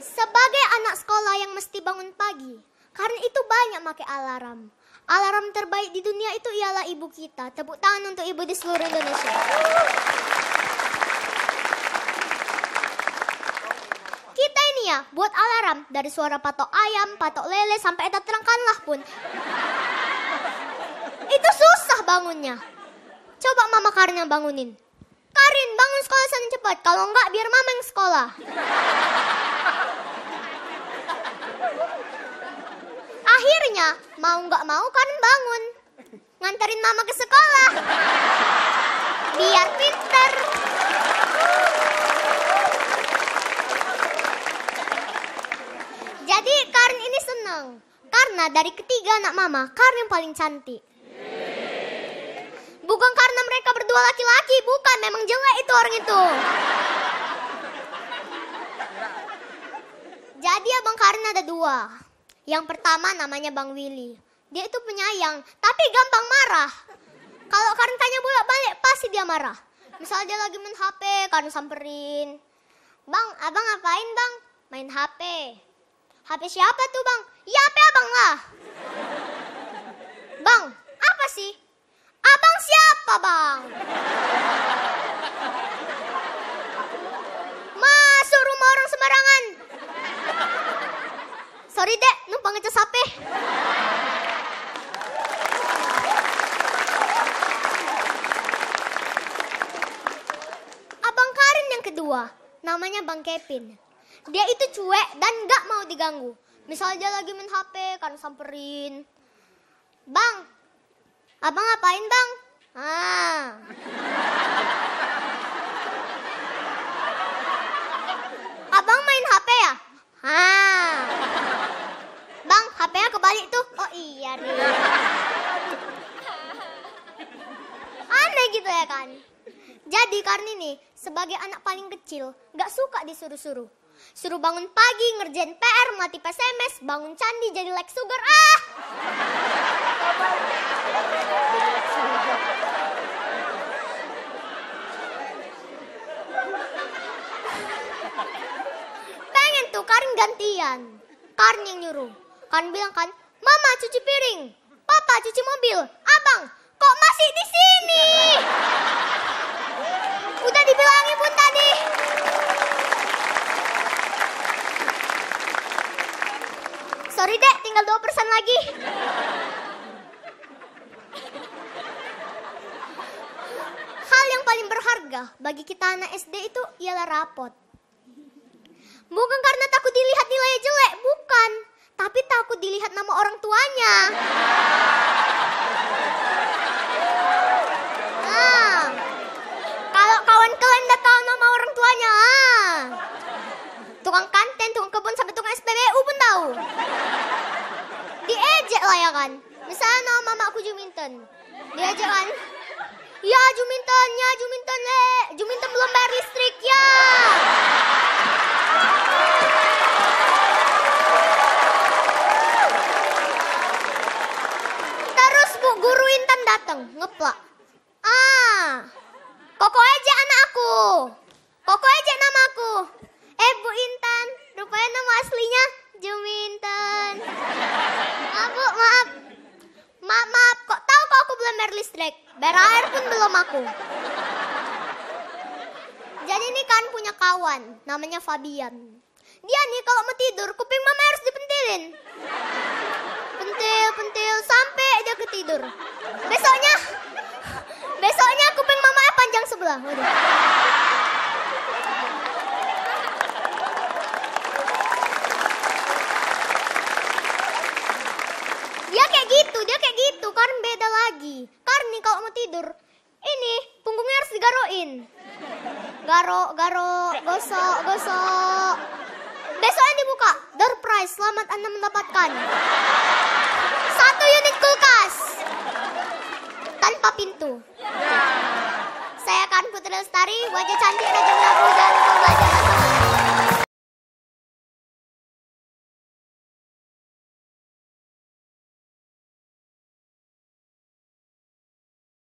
Sebagai anak sekolah yang mesti bangun pagi, karena itu banyak pakai alarm. Alarm terbaik di dunia itu ialah ibu kita. Tepuk tangan untuk ibu di seluruh Indonesia. Kita ini ya buat alarm dari suara patok ayam, patok lele sampai eta terangkanlah pun. Itu susah bangunnya. Coba mama Karin yang bangunin. Karin bangun sekolah sana cepat. Kalau enggak biar mama yang sekolah. Akhirnya mau nggak mau Karin bangun. Nganterin mama ke sekolah. Biar pinter. Jadi Karin ini senang. Karena dari ketiga anak mama, Karin yang paling cantik. Bukan karena mereka berdua laki-laki, bukan. Memang jelek itu orang itu. Jadi abang Karin ada dua. Yang pertama namanya Bang Willy. Dia itu penyayang, tapi gampang marah. Kalau Karin tanya bolak-balik, pasti dia marah. Misalnya dia lagi main HP, Karin samperin. Bang, abang ngapain bang? Main HP. HP siapa tuh bang? Ya HP abang lah. Bang, apa sih? Abang siapa bang? Masuk rumah orang sembarangan. Sorry dek, ngecas HP. Abang Karin yang kedua, namanya Bang Kevin. Dia itu cuek dan gak mau diganggu. Misalnya dia lagi main HP, kan samperin. Bang, abang ngapain bang? Ah. Abang main HP ya? Ah. Bang, HP-nya kebalik tuh. Oh iya deh. Aneh gitu ya kan? Jadi karena ini sebagai anak paling kecil gak suka disuruh-suruh. Suruh bangun pagi, ngerjain PR, mati PSMS, bangun candi jadi like sugar. Ah! Pengen tuh Karin gantian. Karin yang nyuruh. Karin bilang kan, Mama cuci piring, Papa cuci mobil, Abang kok masih di sini? Udah dibilangin pun tadi. Sorry dek, tinggal 2% lagi. Hal yang paling berharga bagi kita anak SD itu ialah rapot. Bukan karena takut dilihat nilai jelek, bukan. Tapi takut dilihat nama orang tuanya. Kawan kalian udah tahu nama orang tuanya, tukang kanten, tukang kebun, sampai tukang SPBU pun tahu. Diejek lah ya kan. Misalnya nama mamaku Juminten. Diejek kan. Ya Juminten, ya Juminten, le. Juminten belum bayar listrik ya. Listrik? Bayar air pun belum aku. Jadi ini kan punya kawan, namanya Fabian. Dia nih kalau mau tidur, kuping mama harus dipentilin. Pentil, pentil, sampai dia ketidur. Besoknya, besoknya kuping mama panjang sebelah. Waduh. Dia kayak gitu, dia kayak gitu. Karena beda lagi. Karena kalau mau tidur, ini digaroin. Garo, garo, gosok, gosok. Besoknya dibuka, door prize, selamat Anda mendapatkan. Satu unit kulkas. Tanpa pintu. Saya akan Putri Lestari, wajah cantik Raja lupa belajar bersama.